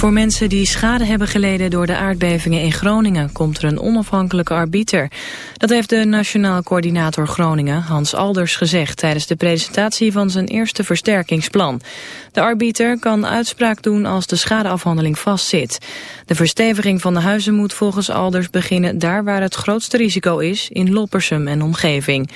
Voor mensen die schade hebben geleden door de aardbevingen in Groningen... komt er een onafhankelijke arbiter. Dat heeft de Nationaal Coördinator Groningen, Hans Alders, gezegd... tijdens de presentatie van zijn eerste versterkingsplan. De arbiter kan uitspraak doen als de schadeafhandeling vastzit. De versteviging van de huizen moet volgens Alders beginnen... daar waar het grootste risico is, in Loppersum en omgeving.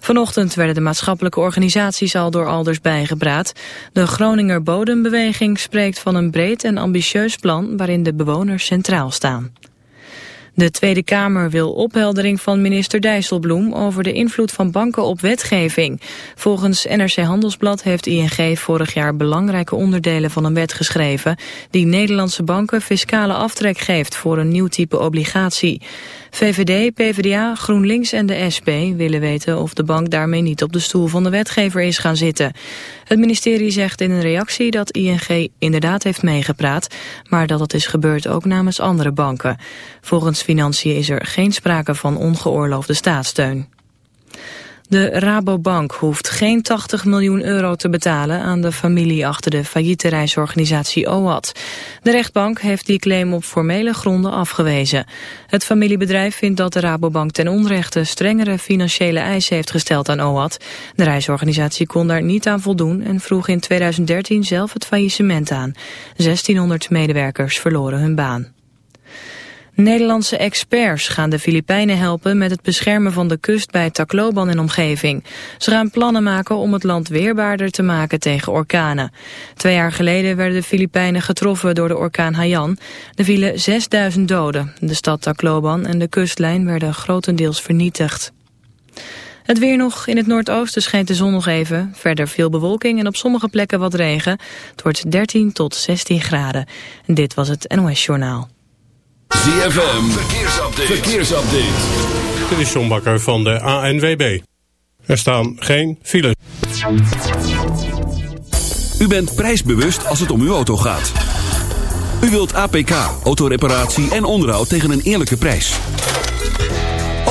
Vanochtend werden de maatschappelijke organisaties al door Alders bijgepraat. De Groninger Bodembeweging spreekt van een breed en ambitieus plan waarin de bewoners centraal staan. De Tweede Kamer wil opheldering van minister Dijsselbloem over de invloed van banken op wetgeving. Volgens NRC Handelsblad heeft ING vorig jaar belangrijke onderdelen van een wet geschreven die Nederlandse banken fiscale aftrek geeft voor een nieuw type obligatie. VVD, PvdA, GroenLinks en de SP willen weten of de bank daarmee niet op de stoel van de wetgever is gaan zitten. Het ministerie zegt in een reactie dat ING inderdaad heeft meegepraat, maar dat het is gebeurd ook namens andere banken. Volgens Financiën is er geen sprake van ongeoorloofde staatssteun. De Rabobank hoeft geen 80 miljoen euro te betalen aan de familie achter de failliete reisorganisatie OAT. De rechtbank heeft die claim op formele gronden afgewezen. Het familiebedrijf vindt dat de Rabobank ten onrechte strengere financiële eisen heeft gesteld aan OAT. De reisorganisatie kon daar niet aan voldoen en vroeg in 2013 zelf het faillissement aan. 1600 medewerkers verloren hun baan. Nederlandse experts gaan de Filipijnen helpen met het beschermen van de kust bij Tacloban en omgeving. Ze gaan plannen maken om het land weerbaarder te maken tegen orkanen. Twee jaar geleden werden de Filipijnen getroffen door de orkaan Haiyan. Er vielen 6000 doden. De stad Tacloban en de kustlijn werden grotendeels vernietigd. Het weer nog. In het noordoosten schijnt de zon nog even. Verder veel bewolking en op sommige plekken wat regen. Het wordt 13 tot 16 graden. En dit was het NOS Journaal. ZFM, verkeersupdate. verkeersupdate. Dit is John Bakker van de ANWB. Er staan geen files. U bent prijsbewust als het om uw auto gaat. U wilt APK, autoreparatie en onderhoud tegen een eerlijke prijs.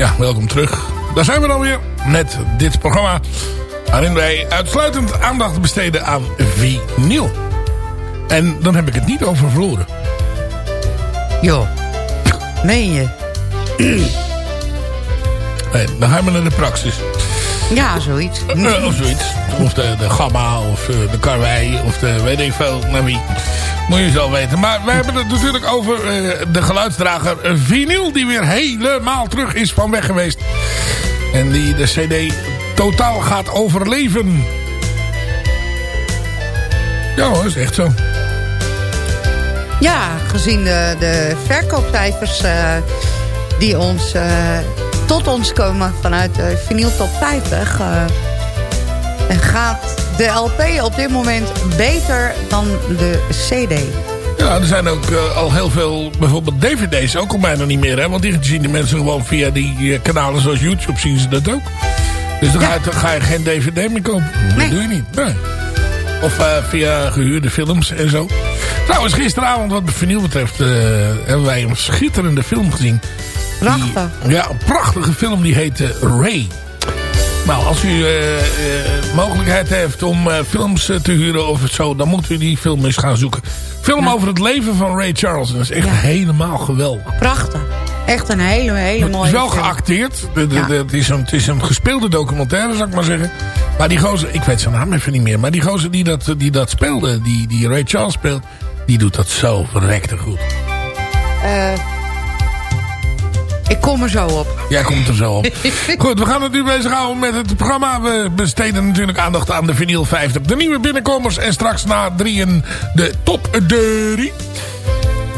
Ja, welkom terug. Daar zijn we dan weer met dit programma. Waarin wij uitsluitend aandacht besteden aan vinyl. En dan heb ik het niet over verloren. Jo. Meen je? Nee, dan gaan we naar de praxis. Ja, zoiets. Eh, of zoiets. Of de, de gamma, of eh, de karwei, of de weet ik veel, naar wie. Moet je zo weten. Maar we hebben het natuurlijk over uh, de geluidsdrager vinyl. Die weer helemaal terug is van weg geweest. En die de cd totaal gaat overleven. Ja hoor, is echt zo. Ja, gezien de, de verkoopcijfers uh, die ons, uh, tot ons komen vanuit de vinyl top 50... Uh, gaat de LP op dit moment beter dan de CD. Ja, er zijn ook uh, al heel veel, bijvoorbeeld dvd's ook al bijna niet meer. Hè? Want die zien de mensen gewoon via die uh, kanalen zoals YouTube zien ze dat ook. Dus dan, ja. ga, je, dan ga, je, geen dvd meer kopen. Nee. Dat doe je niet. Nee. Of uh, via gehuurde films en zo. Trouwens, gisteravond wat vinyl betreft hebben wij een schitterende film gezien. Prachtig. Die, ja, een prachtige film die heette Ray. Nou, als u uh, uh, mogelijkheid heeft om uh, films te huren of zo... dan moet u die film eens gaan zoeken. Film ja. over het leven van Ray Charles. Dat is echt ja. helemaal geweldig. Prachtig. Echt een hele, hele mooie Het is wel film. geacteerd. De, de, de, het, is een, het is een gespeelde documentaire, zou ik maar zeggen. Maar die gozer, ik weet zijn naam even niet meer... maar die gozer die dat, die dat speelde, die, die Ray Charles speelt... die doet dat zo verrekte goed. Eh... Ik kom er zo op. Jij komt er zo op. Goed, we gaan het nu bezighouden met het programma. We besteden natuurlijk aandacht aan de vinyl 50. De nieuwe binnenkomers en straks na drieën de top drie.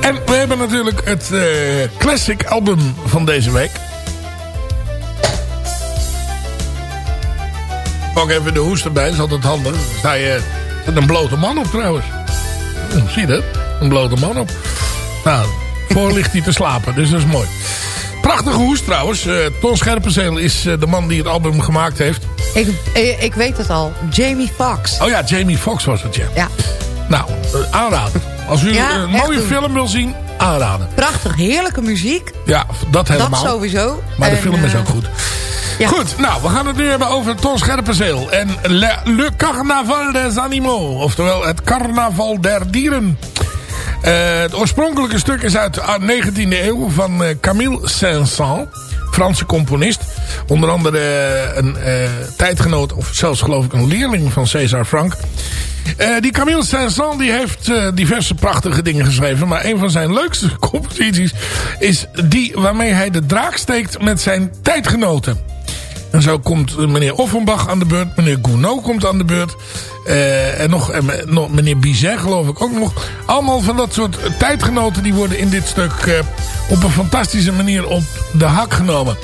En we hebben natuurlijk het uh, classic album van deze week. Ook even de hoest erbij, dat is altijd handig. Sta je met een blote man op trouwens. Zie je dat? Een blote man op. Nou, voor ligt hij te slapen, dus dat is mooi. Prachtige hoes trouwens. Uh, Ton Scherpenzeel is uh, de man die het album gemaakt heeft. Ik, ik weet het al. Jamie Foxx. Oh ja, Jamie Foxx was het, ja. ja. Nou, uh, aanraden. Als u ja, een mooie film wil zien, aanraden. Prachtig, heerlijke muziek. Ja, dat helemaal. Dat sowieso. Maar en, de film is ook goed. Goed, nou, we gaan het nu hebben over Ton Scherpenzeel. En Le, Carnaval des Animaux. Oftewel, het carnaval der dieren. Uh, het oorspronkelijke stuk is uit de 19e eeuw van uh, Camille Saint-Saëns. Franse componist. Onder andere uh, een tijdgenoot of zelfs geloof ik een leerling van César Frank. die Camille Saint-Saëns die heeft diverse prachtige dingen geschreven. Maar een van zijn leukste composities is die waarmee hij de draak steekt met zijn tijdgenoten. En zo komt meneer Offenbach aan de beurt. Meneer Gounod komt aan de beurt. Uh, en nog, en, nog meneer Bizet geloof ik ook nog. Allemaal van dat soort tijdgenoten die worden in dit stuk uh, op een fantastische manier op de hak genomen.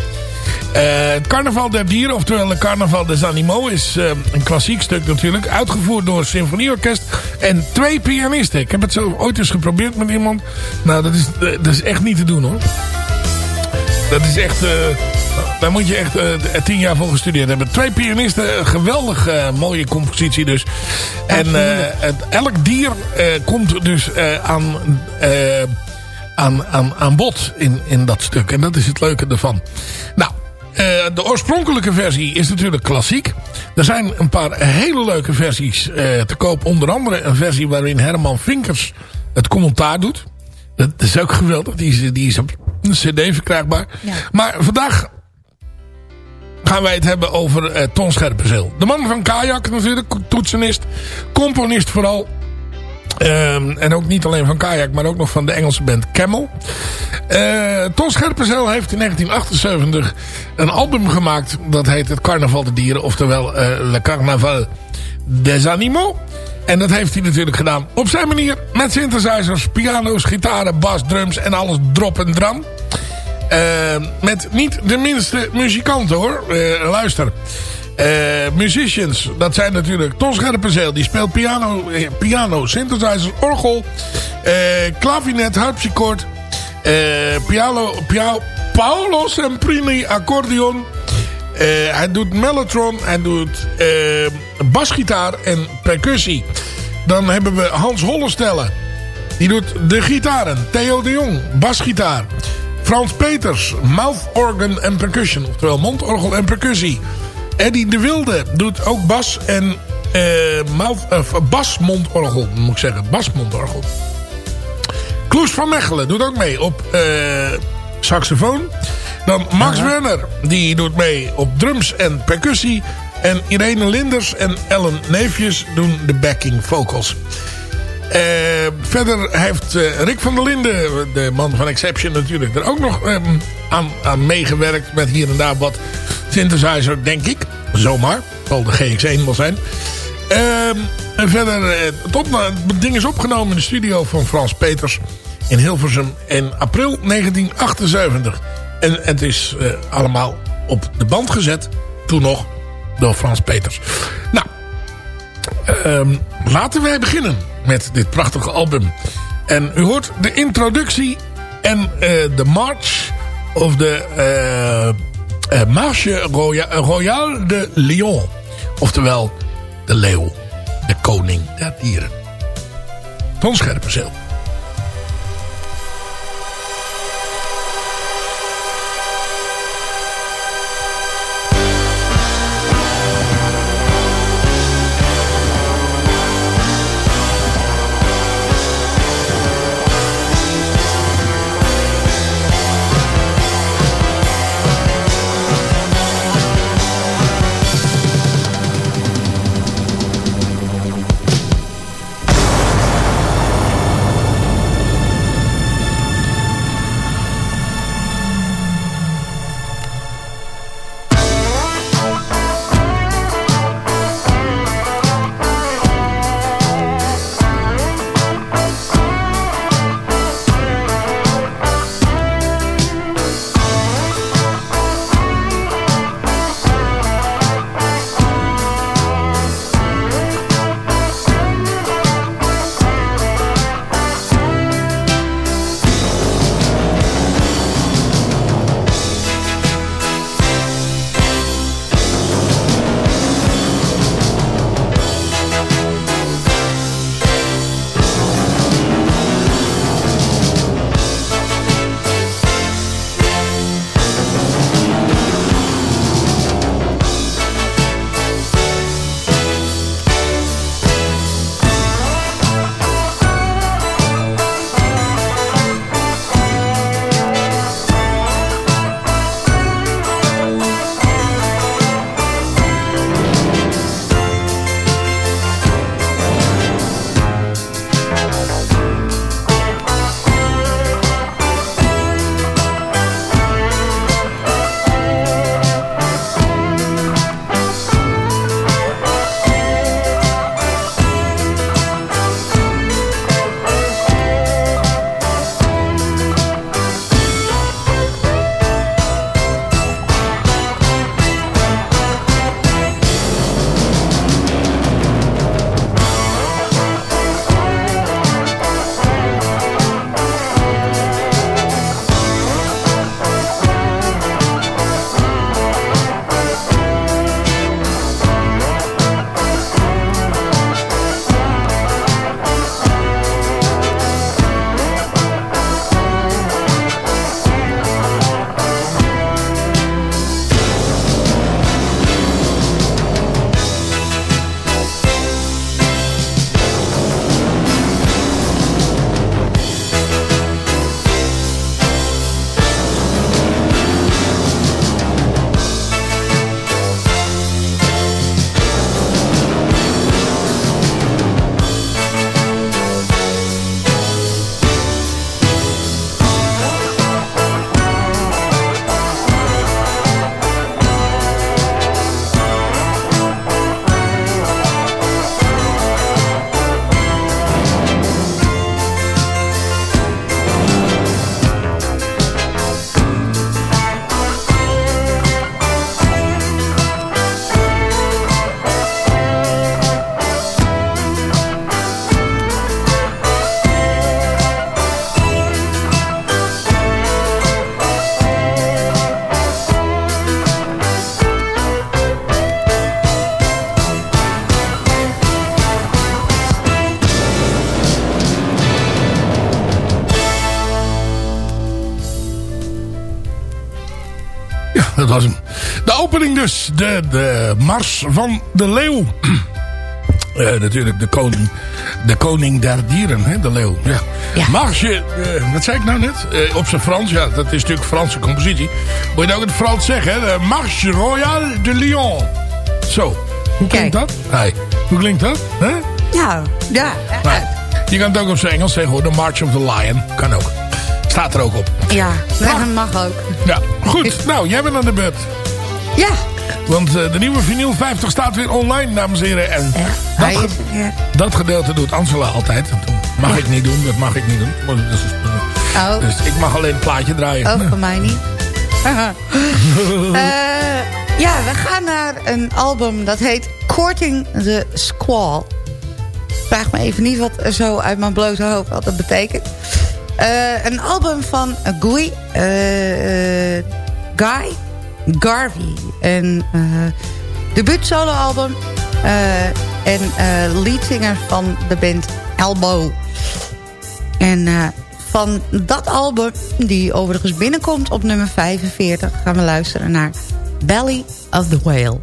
Het Carnaval der Dieren, oftewel het Carnaval des Animaux, is een klassiek stuk natuurlijk. Uitgevoerd door een symfonieorkest en twee pianisten. Ik heb het zo ooit eens geprobeerd met iemand. Nou, dat is, dat is echt niet te doen hoor. Dat is echt... Daar moet je echt uh, tien jaar voor gestudeerd hebben. Twee pianisten, geweldig uh, mooie compositie dus. En uh, het, elk dier komt dus aan, aan, aan, aan bod in, in dat stuk. En dat is het leuke ervan. Nou, de oorspronkelijke versie is natuurlijk klassiek. Er zijn een paar hele leuke versies te koop. Onder andere een versie waarin Herman Vinkers het commentaar doet. Dat is ook geweldig. Die is, die is op een cd verkrijgbaar. Ja. Maar vandaag gaan wij het hebben over uh, Ton Scherpenzeel. De man van Kajak natuurlijk, toetsenist, componist vooral. Um, en ook niet alleen van Kajak, maar ook nog van de Engelse band Camel. Uh, Ton Scherpenzeel heeft in 1978 een album gemaakt. Dat heet Het Carnaval de Dieren. Oftewel uh, Le Carnaval des Animaux. En dat heeft hij natuurlijk gedaan op zijn manier. Met synthesizers, piano's, gitaren, bas, drums en alles drop en dran. Uh, met niet de minste muzikanten hoor. Uh, luister. Uh, musicians, dat zijn natuurlijk Ton Scherpenzeel. Die speelt piano, piano synthesizer, orgel, clavinet, harpsichord. piano, piano, Paolo Semprini, accordeon. Hij doet mellotron, hij doet basgitaar en percussie. Dan hebben we Hans Hollestelle. Die doet de gitaren. Theo de Jong, basgitaar. Frans Peters, mouth organ en percussion. Oftewel mondorgel en percussie. Eddie de Wilde doet ook bas en uh, mouth, uh, basmondorgel, moet ik zeggen. Basmondorgel. Kloes van Mechelen doet ook mee op saxofoon. Dan Max. Werner, die doet mee op drums en percussie. En Irene Linders en Ellen Neefjes doen de backing vocals. Uh, verder heeft uh, Rick van der Linden, de man van Exception natuurlijk, er ook nog um, aan, aan meegewerkt. Met hier en daar wat synthesizer, denk ik. Zomaar. Zal de GX1 wel zijn. Uh, en verder, uh, tot, het ding is opgenomen in de studio van Frans Peters in Hilversum in april 1978. En het is allemaal op de band gezet, toen nog, door Frans Peters. Nou, ehm, laten wij beginnen met dit prachtige album. En u hoort de introductie en uh, de march of de uh, Marche Royale de Lyon. Oftewel de leeuw, de koning der dieren. Ton Scherpenzeel. De, de Mars van de Leeuw. Uh, natuurlijk de koning, de koning der dieren, hè, de leeuw. Ja. Ja. Marsje, uh, wat zei ik nou net? Uh, op zijn Frans, ja, dat is natuurlijk Franse compositie. Moet je ook in het Frans zeggen, hè? De Marche Royale de Lyon. Zo, hoe klinkt Kijk. dat? Hey, hoe klinkt dat? Hè? Ja, ja. Nou, je kan het ook op zijn Engels zeggen hoor, de March of the Lion. Kan ook. Staat er ook op. Ja, dat mag ook. Ja, goed. Nou, jij bent aan de beurt. Ja. Want uh, de nieuwe vinyl 50 staat weer online, dames en heren. En dat, ge dat gedeelte doet Angela altijd. Dat mag ik niet doen, dat mag ik niet doen. Dus, uh, Oh, dus ik mag alleen het plaatje draaien. oh, voor mij niet. Eh, ja, we gaan naar een album dat heet Courting the Squall. Vraag me even niet wat zo uit mijn blote hoofd wat dat betekent. Eh, een album van Guy, eh, eh, Guy Garvey. Een debuut solo album. En uh, leadzanger van de band Elbow. En van dat album, die overigens binnenkomt op nummer 45... gaan we luisteren naar Belly of the Whale.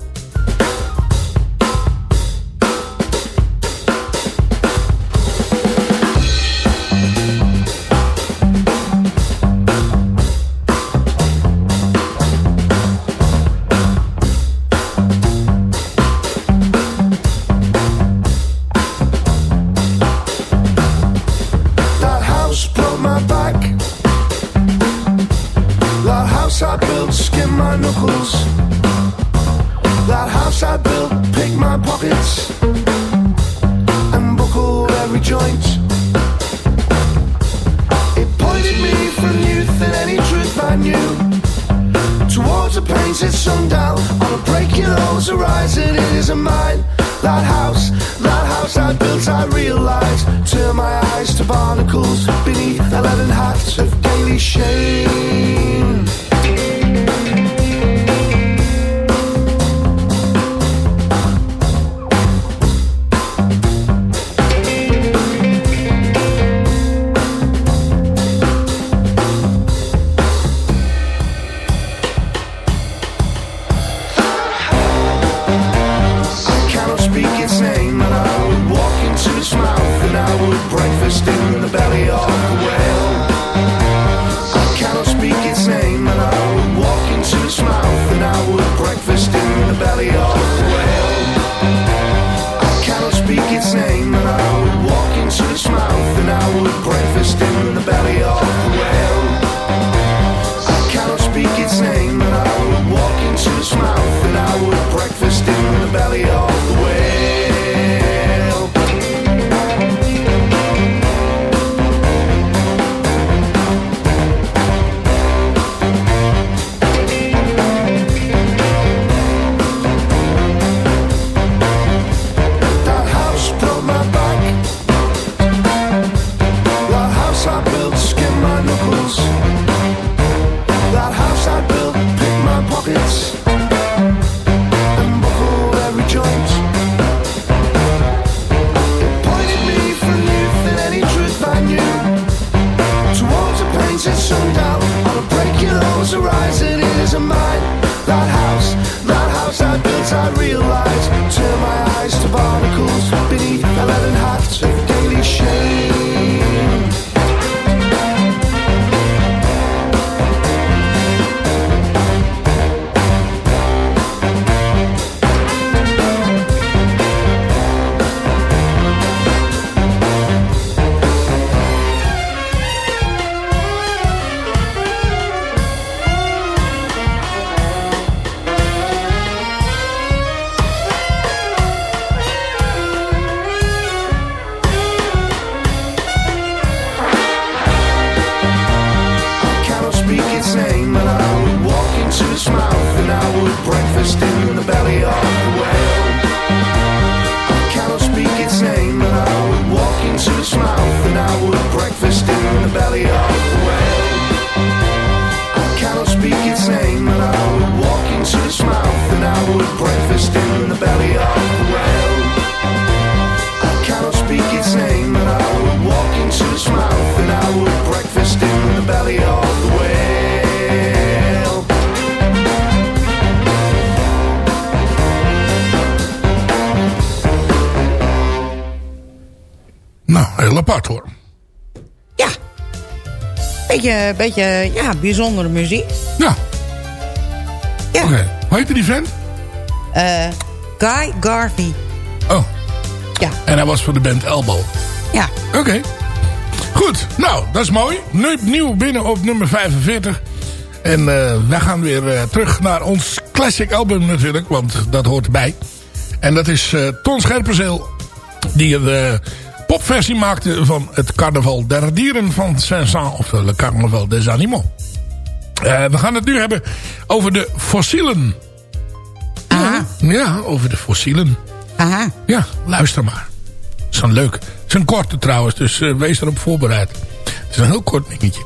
Heel apart hoor. Ja. Beetje, beetje ja, bijzondere muziek. Ja, Ja. oké. Hoe heette die vent? Eh, Guy Garvey. Oh, Ja. en hij was voor de band Elbow. Ja. Oké. Goed, nou, dat is mooi. Nu, nieuw binnen op nummer 45. En eh wij gaan weer eh, terug naar ons classic album natuurlijk. Want dat hoort erbij. En dat is Ton Scherpenzeel. Die eh, popversie maakte van het Carnaval der Dieren van Saint-Saëns. Of Le Carnaval des Animaux. Eh, we gaan het nu hebben over de fossielen. Aha. Ja, over de fossielen. Aha. Ja, luister maar. Het is een leuk. Het is een korte trouwens, dus eh, wees erop voorbereid. Het is een heel kort dingetje.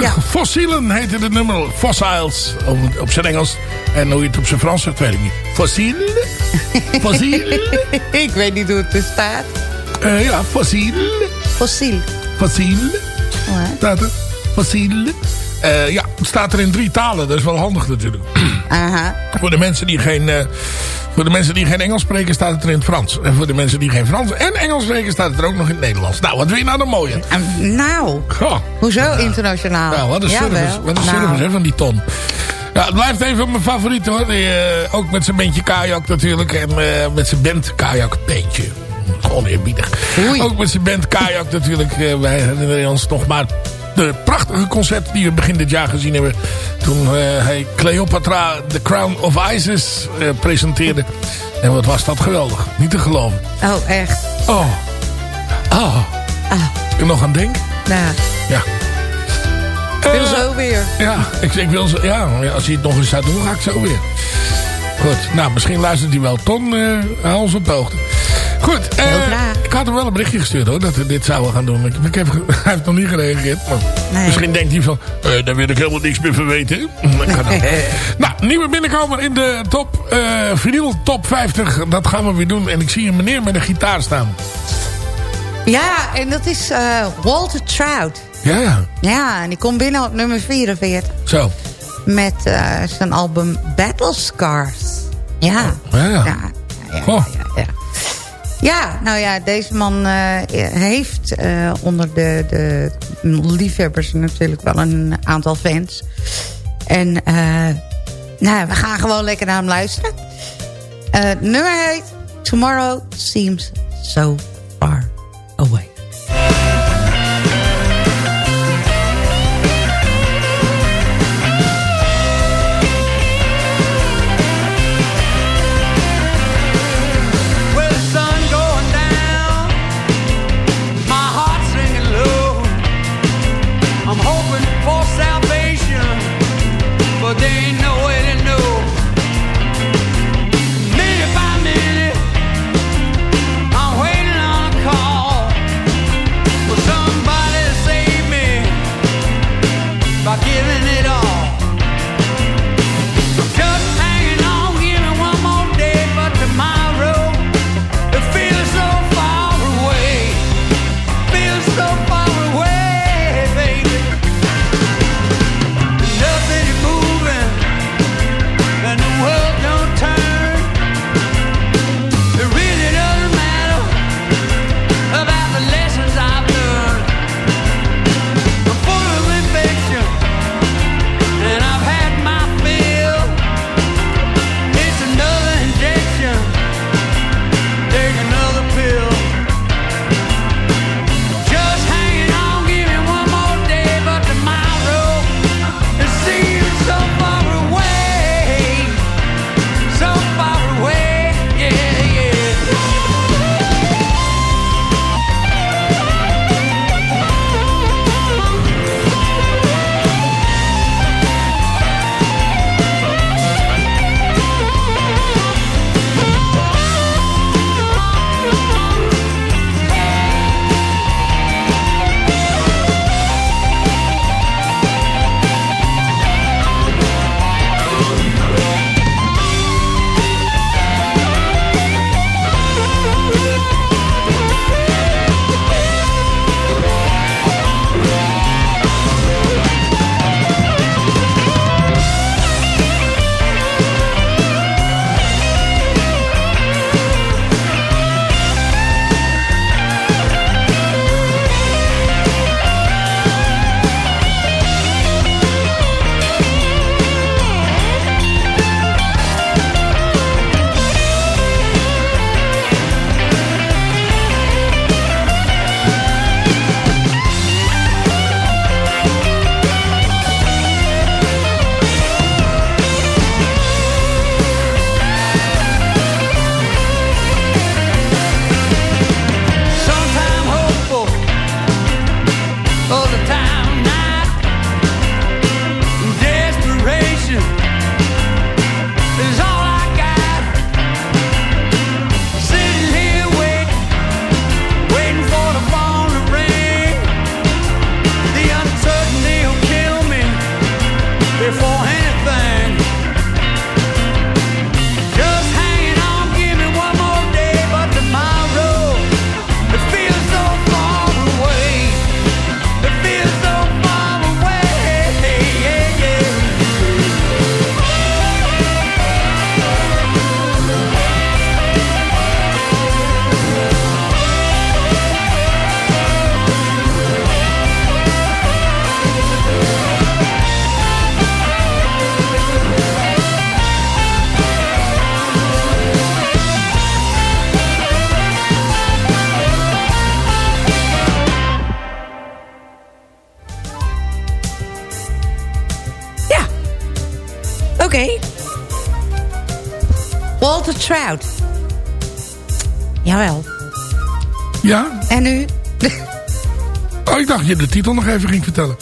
Ja. Fossielen heette het nummer. Fossiles op, op zijn Engels. En hoe je het op zijn Frans zegt, weet ik niet. Fossielen? Fossielen? Ik weet niet hoe het er staat. Eh, ja, fossielen. Fossiel. Fossielen. Ja. Staat er. Fossielen. Eh, ja, het staat er in drie talen. Dat is wel handig natuurlijk. Aha. Voor de mensen die geen, eh, voor de mensen die geen Engels spreken staat het er in het Frans. En voor de mensen die geen Frans en Engels spreken staat het er ook nog in het Nederlands. Nou, wat wil je nou de mooie? En Nou, Goh. Hoezo internationaal? Ja, wat een service, wat een Nou, service hè, van die ton. Ja, het blijft een van mijn favorieten hoor. Die, eh, ook met zijn bandje kajak natuurlijk. En eh, met zijn band kajak bandje. Oneerbiedig. Oei. Ook met zijn band kajak natuurlijk. Eh, wij herinneren ons nog maar de prachtige concert die we begin dit jaar gezien hebben. Toen hij Cleopatra The Crown of Isis presenteerde. En wat was dat geweldig. Niet te geloven. Oh, echt? Oh. Oh. Ah, Ik er nog aan denk. Nou, Ja. ik wil Eh, zo weer. ja, ik, ik wil zo, ja, als hij het nog eens zou doen, ga ik zo weer. Goed, nou, misschien luistert hij wel. Ton, ons op de hoogte. Goed, eh, ik had hem wel een berichtje gestuurd hoor, dat we dit zouden gaan doen. Ik, ik heb, hij heeft nog niet gereageerd. Nee. Misschien denkt hij van, daar wil ik helemaal niks meer van weten. Ook. nou, nieuwe binnenkomer in de top, eh vinyl top 50. Dat gaan we weer doen. En ik zie een meneer met een gitaar staan. Ja, en dat is eh, Walter Trout. Ja, ja, en die komt binnen op nummer 44. zo. Met eh, zijn album Battle Scars. Ja. Ja, ja. Ja, ja, ja, ja, ja. Ja, nou ja, deze man eh, heeft onder de, de liefhebbers natuurlijk wel een aantal fans. En nou, we gaan gewoon lekker naar hem luisteren. Het nummer heet Tomorrow Seems So Far Trout. Jawel. Ja? En nu? Oh, ik dacht je de titel nog even ging vertellen.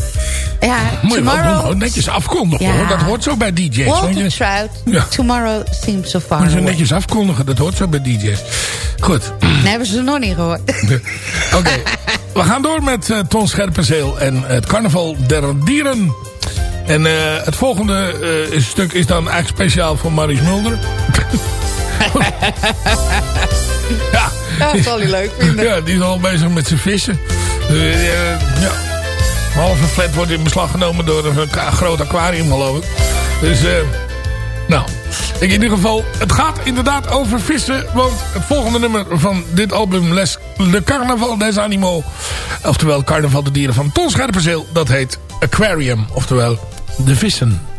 Ja, Moet je wel doen, hoor. netjes afkondigen Ja. hoor. Dat hoort zo bij DJ's. Walter Trout. Ja. Tomorrow seems so far Moet je netjes afkondigen. Dat hoort zo bij DJ's. Goed. Nee, hebben ze nog niet gehoord. Oké. We gaan door met eh, Ton Scherpenzeel en het carnaval der dieren. En eh, het volgende eh, stuk is dan eigenlijk speciaal voor Maurice Mulder. ja. Ja, dat zal hij leuk vinden. Ja, die is al bezig met zijn vissen. Eh, ja. Halve flat wordt in beslag genomen door een groot aquarium geloof ik. Dus, eh nou. In ieder geval, het gaat inderdaad over vissen. Want het volgende nummer van dit album, Les Le Carnaval des Animaux. Oftewel Carnaval de Dieren van Ton Scherpenzeel. Dat heet Aquarium. Oftewel de vissen.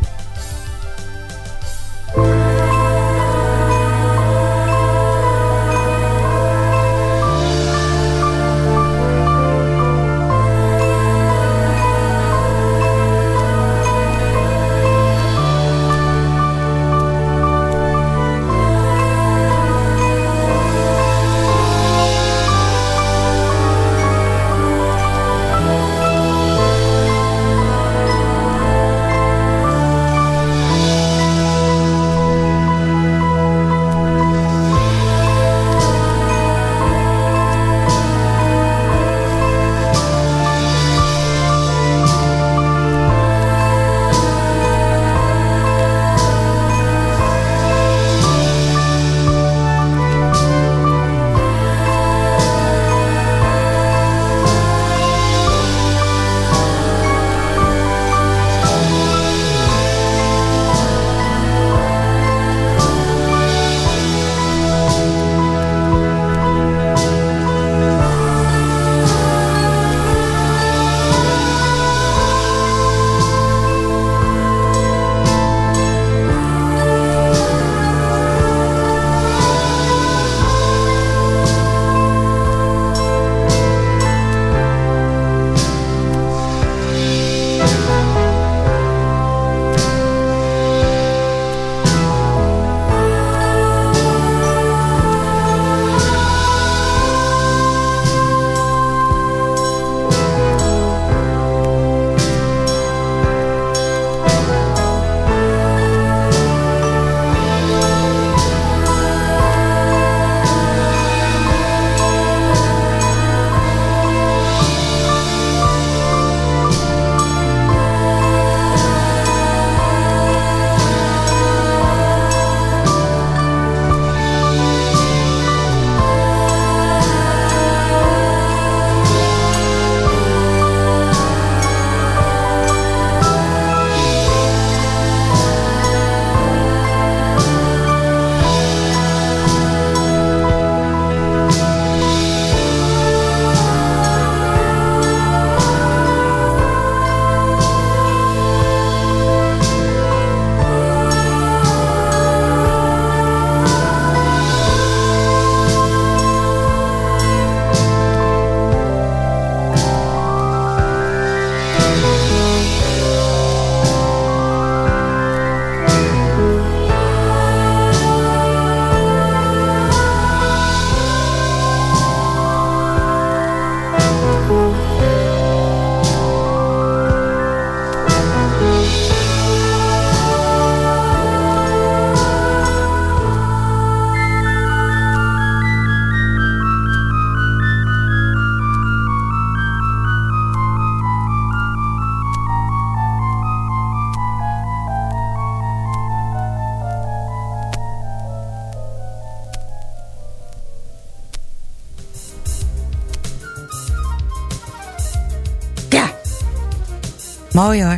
Mooi hoor.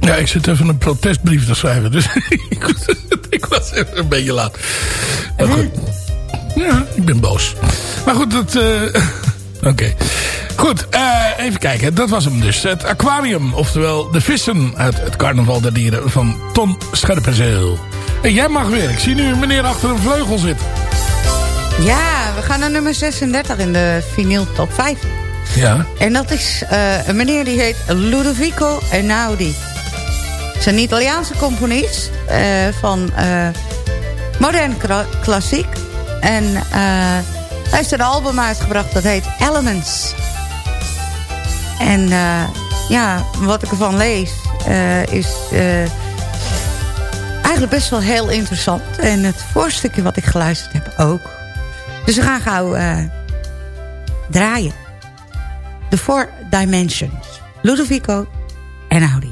Ja, ik zit even een protestbrief te schrijven. Dus ik, was- ik was even een beetje laat. Maar goed. Ja, ik ben boos. Maar goed, dat... eh, Oké. Goed, eh, even kijken. Dat was hem dus. Het aquarium, oftewel de vissen uit het carnaval der dieren van Ton Scherpenzeel. En jij mag weer. Ik zie nu een meneer achter een vleugel zitten. Ja, we gaan naar nummer 36 in de vinyl top 5. Ja. En dat is eh, een meneer die heet Ludovico Einaudi. Het is een Italiaanse componist eh, van eh modern klassiek. En hij heeft een album uitgebracht dat heet Elements. En ja, wat ik ervan lees is eigenlijk best wel heel interessant. En het voorstukje wat ik geluisterd heb ook. Dus we gaan gauw draaien. The Four Dimensions. Ludovico en Audi.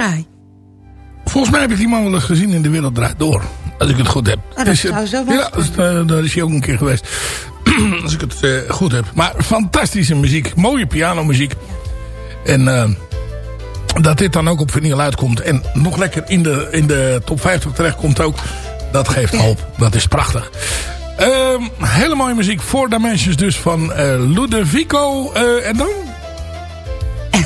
Fraai. Volgens mij heb ik die man wel eens gezien in De Wereld Draait Door. Als ik het goed heb. dat Dus, eh, zou zo wel Ja, eh, daar is hij ook een keer geweest. als ik het eh, goed heb. Maar fantastische muziek. Mooie pianomuziek. En eh, dat dit dan ook op vinyl uitkomt. En nog lekker in de, in de top 50 terechtkomt ook. Dat geeft hoop. Dat is prachtig. Ehm, hele mooie muziek. Four Dimensions dus van Ludovico. en dan?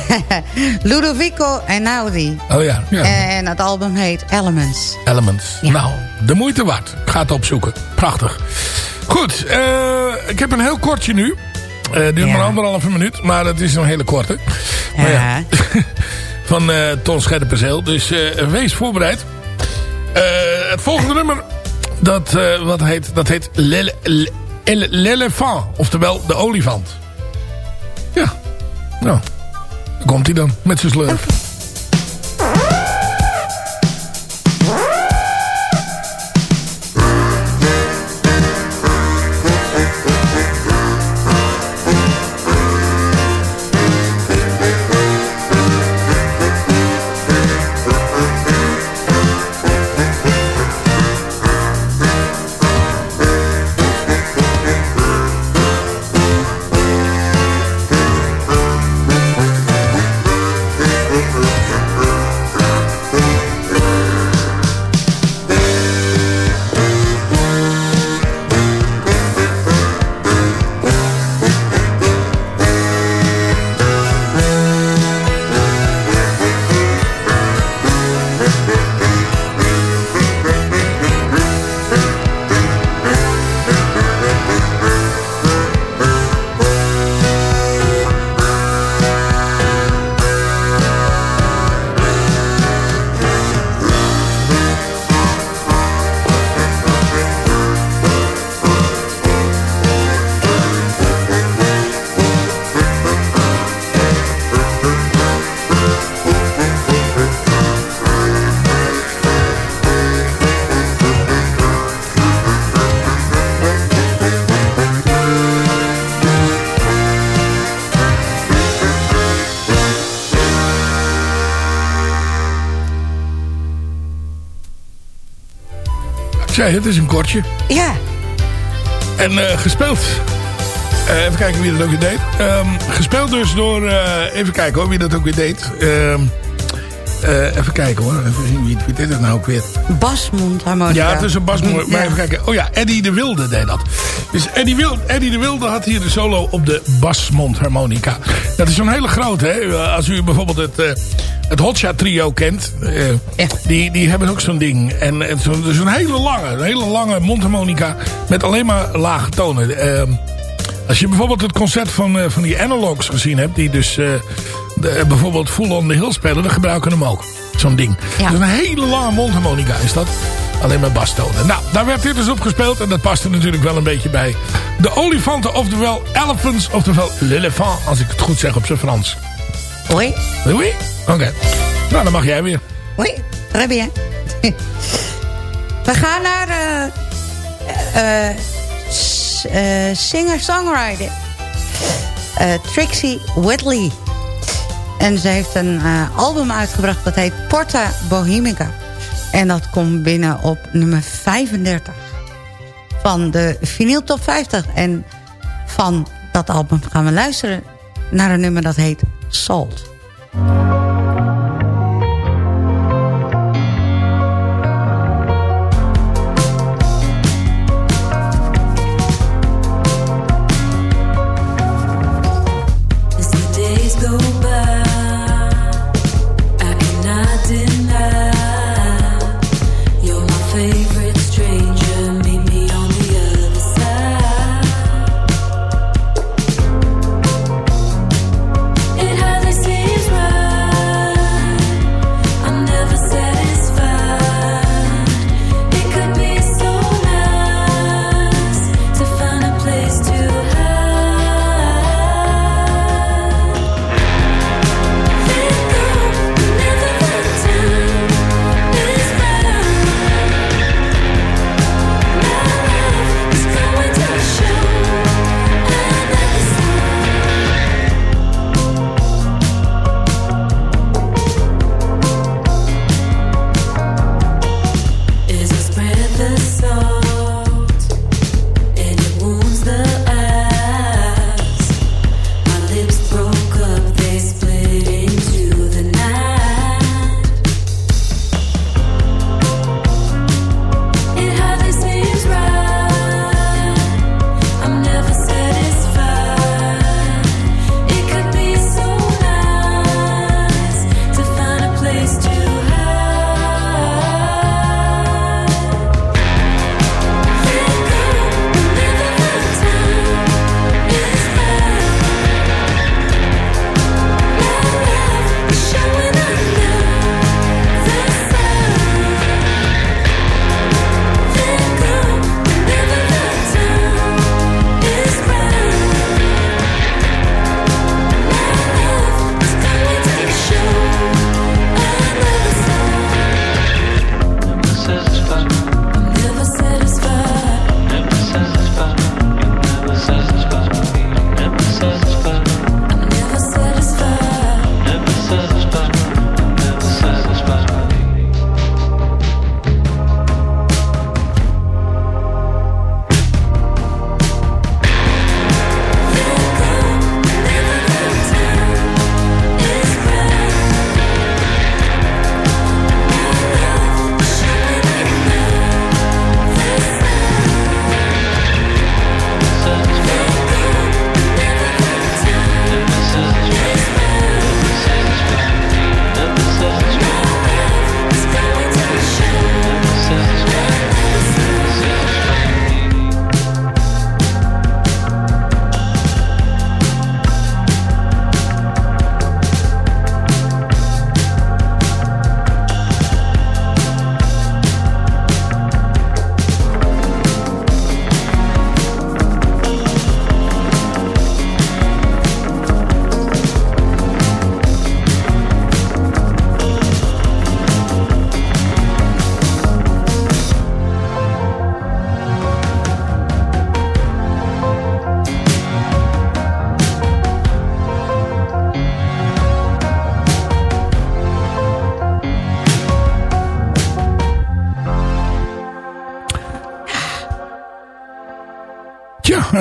Ludovico Einaudi. Oh ja. ja. En het album heet Elements. Elements. Ja. Nou, de moeite waard. Ik ga het opzoeken. Prachtig. Goed, eh, ik heb een heel kortje nu. Eh duurt Ja. maar anderhalve minuut, maar het is een hele korte. Maar ja, van eh Ton Scherpenzeel. Dus wees voorbereid. Het volgende nummer, dat, wat heet, dat heet L'Ele- L'Ele- L'Elephant. Oftewel de olifant. Ja, nou, komt hij dan met zijn slurf. Zei, het is een kortje. Ja, En eh, gespeeld. Eh, even kijken wie dat ook weer deed. Ehm, gespeeld dus door... eh, even kijken hoor, wie dat ook weer deed. Ehm, eh, even kijken hoor. Even zien wie, wie deed het nou ook weer. basmondharmonica. Ja, het is een Bas. Maar Ja. even kijken. Oh ja, Eddie de Wilde deed dat. Dus Eddie, Wilde, Eddie de Wilde had hier de solo op de basmondharmonica. Dat is zo'n hele grote. Hè? Als u bijvoorbeeld het, het Hotshot trio kent. eh, die, die hebben ook zo'n ding. En, zo'n dus een hele lange, een hele lange mondharmonica. Met alleen maar lage tonen. Ehm, als je bijvoorbeeld het concert van, eh, van die analogs gezien hebt. Die dus eh, de, bijvoorbeeld Full on the Hill spelen. Dan gebruiken hem ook. Zo'n ding. Ja. Dus een hele lange mondharmonica is dat. Alleen maar bastonen. Nou, daar werd dit dus op gespeeld. En dat paste natuurlijk wel een beetje bij. De olifanten, oftewel elephants, oftewel l'elephant. Als ik het goed zeg op zijn Frans. Hoi, Oui? Oké. Nou, dan mag jij weer. hoi, très bien. We gaan naar eh, eh, eh, singer-songwriter Trixie Whitley. En ze heeft een album uitgebracht dat heet Porta Bohemica. En dat komt binnen op nummer 35 van de vinyl top 50. En van dat album gaan we luisteren naar een nummer dat heet Salt.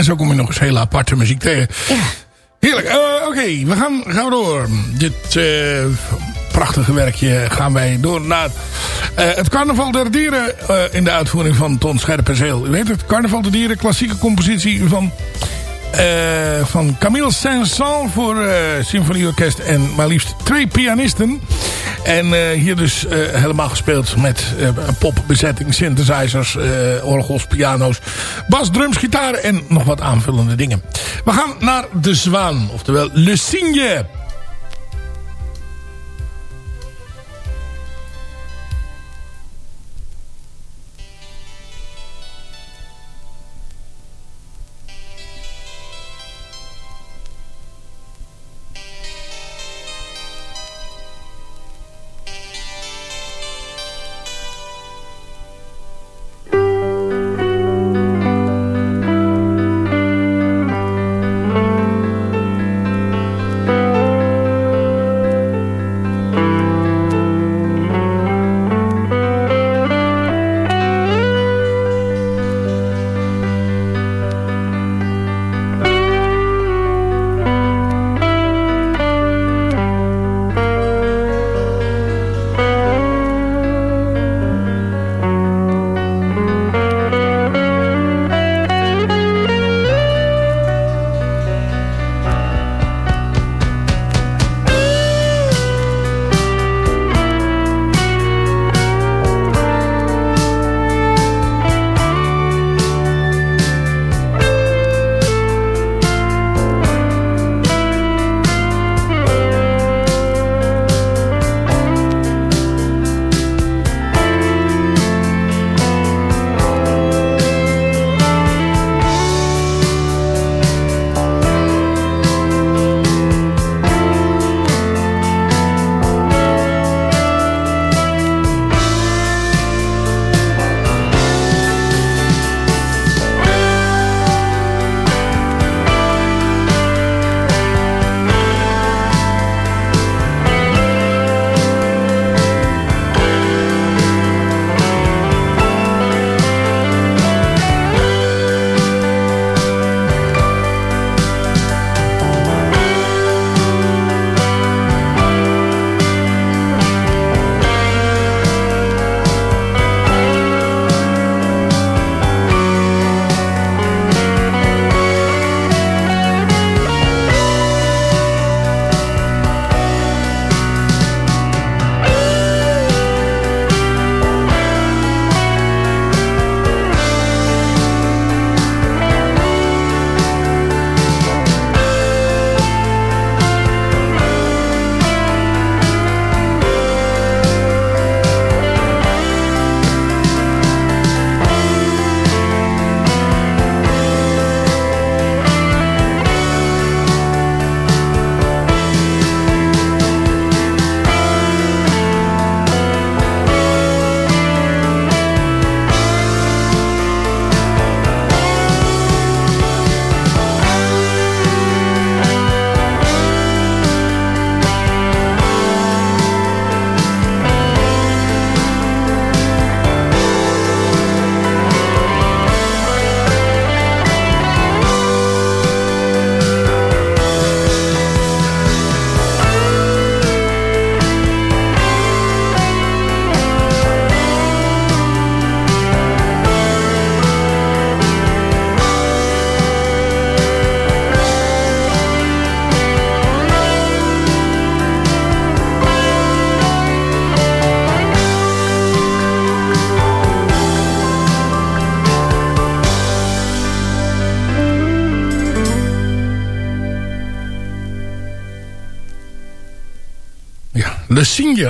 Zo kom je nog eens hele aparte muziek tegen. Ja. Heerlijk. Eh, Oké, we gaan, gaan we door. Dit eh, prachtige werkje gaan wij door naar eh, het Carnaval der Dieren in de uitvoering van Ton Scherpenzeel. U weet het, Carnaval der Dieren, klassieke compositie van, van Camille Saint-Saëns voor symfonieorkest en maar liefst twee pianisten. En eh, hier dus eh, helemaal gespeeld met een popbezetting, synthesizers, orgels, piano's, bas, drums, gitaar en nog wat aanvullende dingen. We gaan naar De Zwaan, oftewel Le Cygne.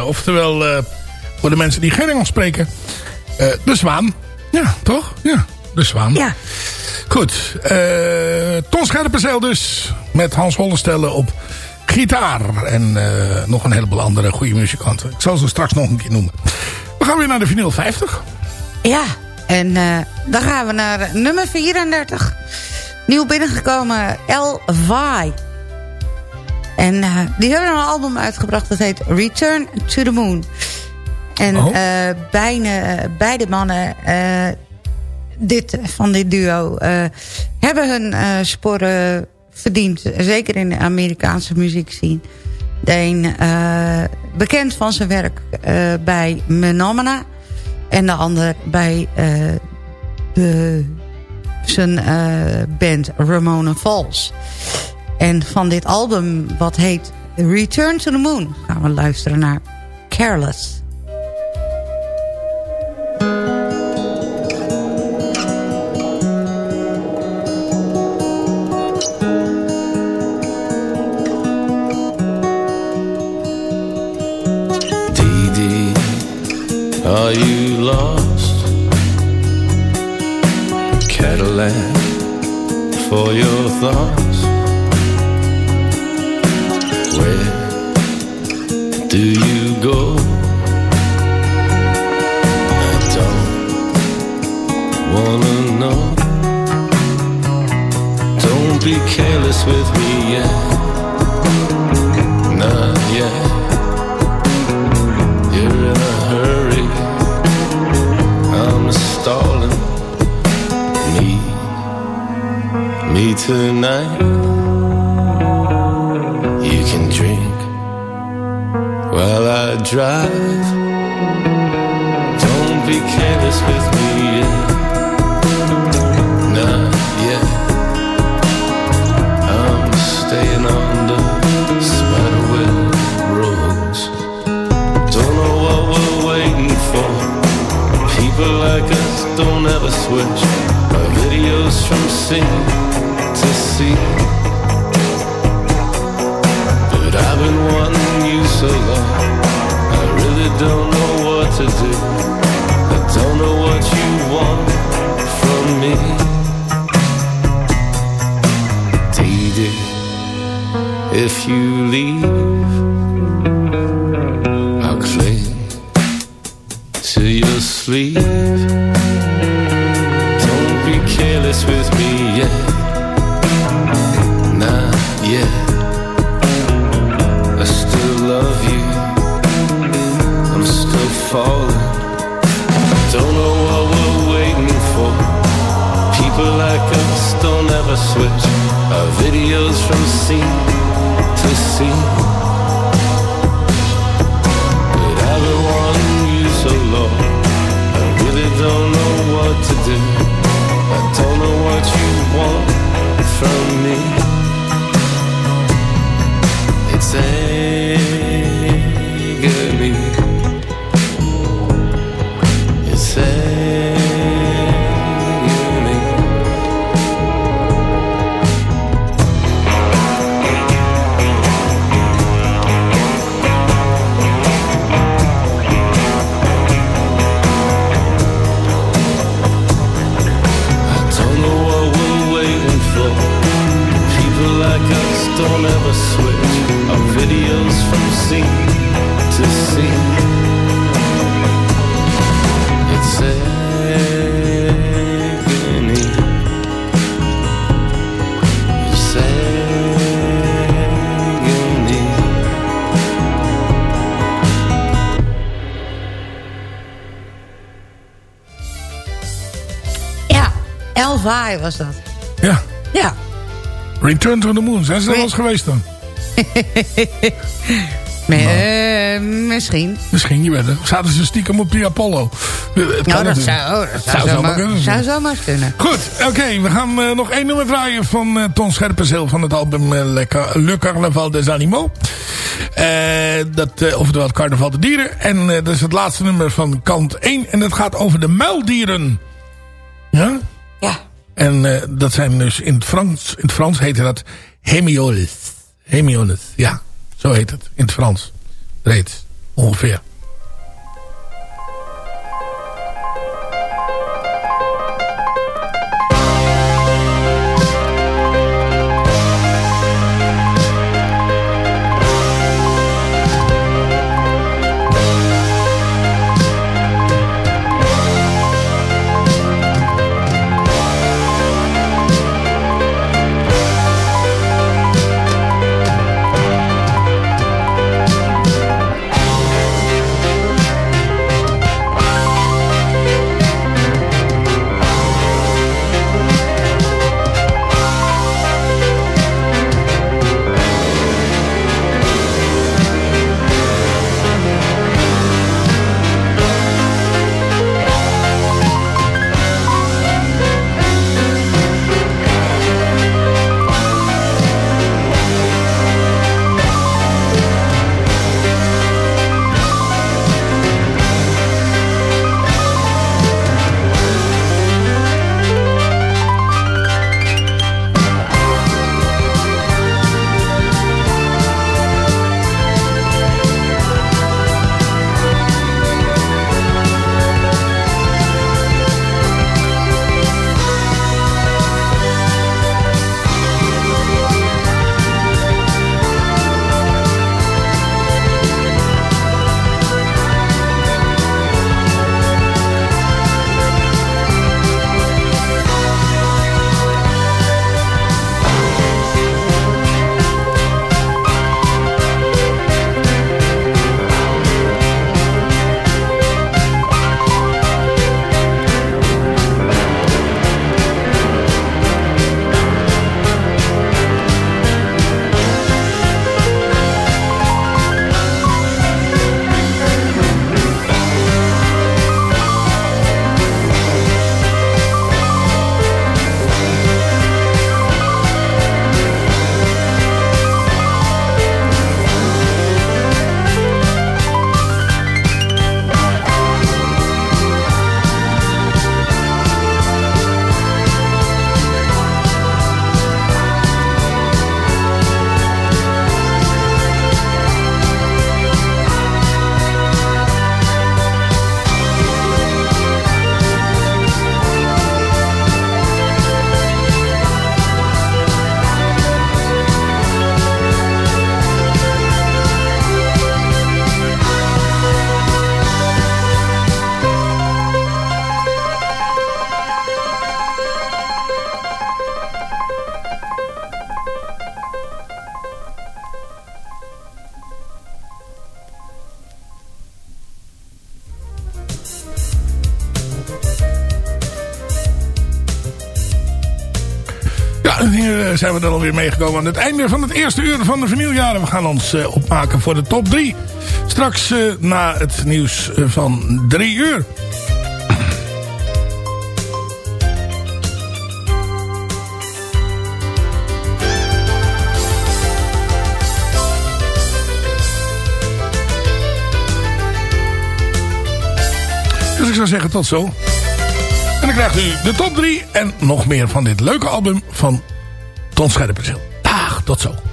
Oftewel eh, voor de mensen die geen Engels spreken, eh, de zwaan. Ja, toch? Ja, de zwaan. Ja. Goed, eh Ton Scherpenzeel dus, met Hans Hollestelle op gitaar. En nog een heleboel andere goede muzikanten. Ik zal ze straks nog een keer noemen. We gaan weer naar de vinyl 50. Ja, en dan gaan we naar nummer 34. Nieuw binnengekomen, El Vi. En eh, die hebben een album uitgebracht dat heet Return to the Moon. En Oh. eh, beide, beide mannen eh, dit, van dit duo eh, hebben hun eh, sporen verdiend. Zeker in de Amerikaanse muziek zien. De een eh, bekend van zijn werk eh, bij Menomina. En de ander bij eh, de, zijn eh, band Ramona Falls. En van dit album, wat heet Return to the Moon... gaan we luisteren naar Careless. Drive. Don't be careless with me. Not yet. I'm staying the spiderweb. Don't know what we're waiting for. People like us don't ever switch. Our videos from scene to scene. But I've been wanting you so long. I really don't know what to do. I don't know what you want from me. Dee, if you leave. I'll cling to your sleeve. Was dat. Ja. Ja. Return to the Moon. Zijn ze er wel eens geweest dan? Me- eh, misschien. Misschien, je weet het. Zaten ze stiekem op die Apollo? Het kan Nou, dat zou, oh, dat zou, Zou zomaar kunnen. zou zomaar kunnen. Goed, oké. we gaan eh, nog één nummer draaien van eh, Ton Scherpenzeel van het album eh, Le, Car- Le Carnaval des Animaux. Eh, dat, eh, oftewel het Carnaval de Dieren. En eh, dat is het laatste nummer van kant 1. En dat gaat over de muildieren. Ja? Ja. En eh, dat zijn dus in het Frans, in het Frans heette dat hemioles. Hemioles, ja. Zo heet het in het Frans. Reeds, ongeveer. Zijn we dan alweer meegekomen aan het einde van het eerste uur van de vinyljaren. We gaan ons eh, opmaken voor de top 3. Straks eh, na het nieuws eh, van 3 uur. Dus ik zou zeggen tot zo. En dan krijgt u de top 3 en nog meer van dit leuke album van Ton Scherpenzeel. Dag, tot zo.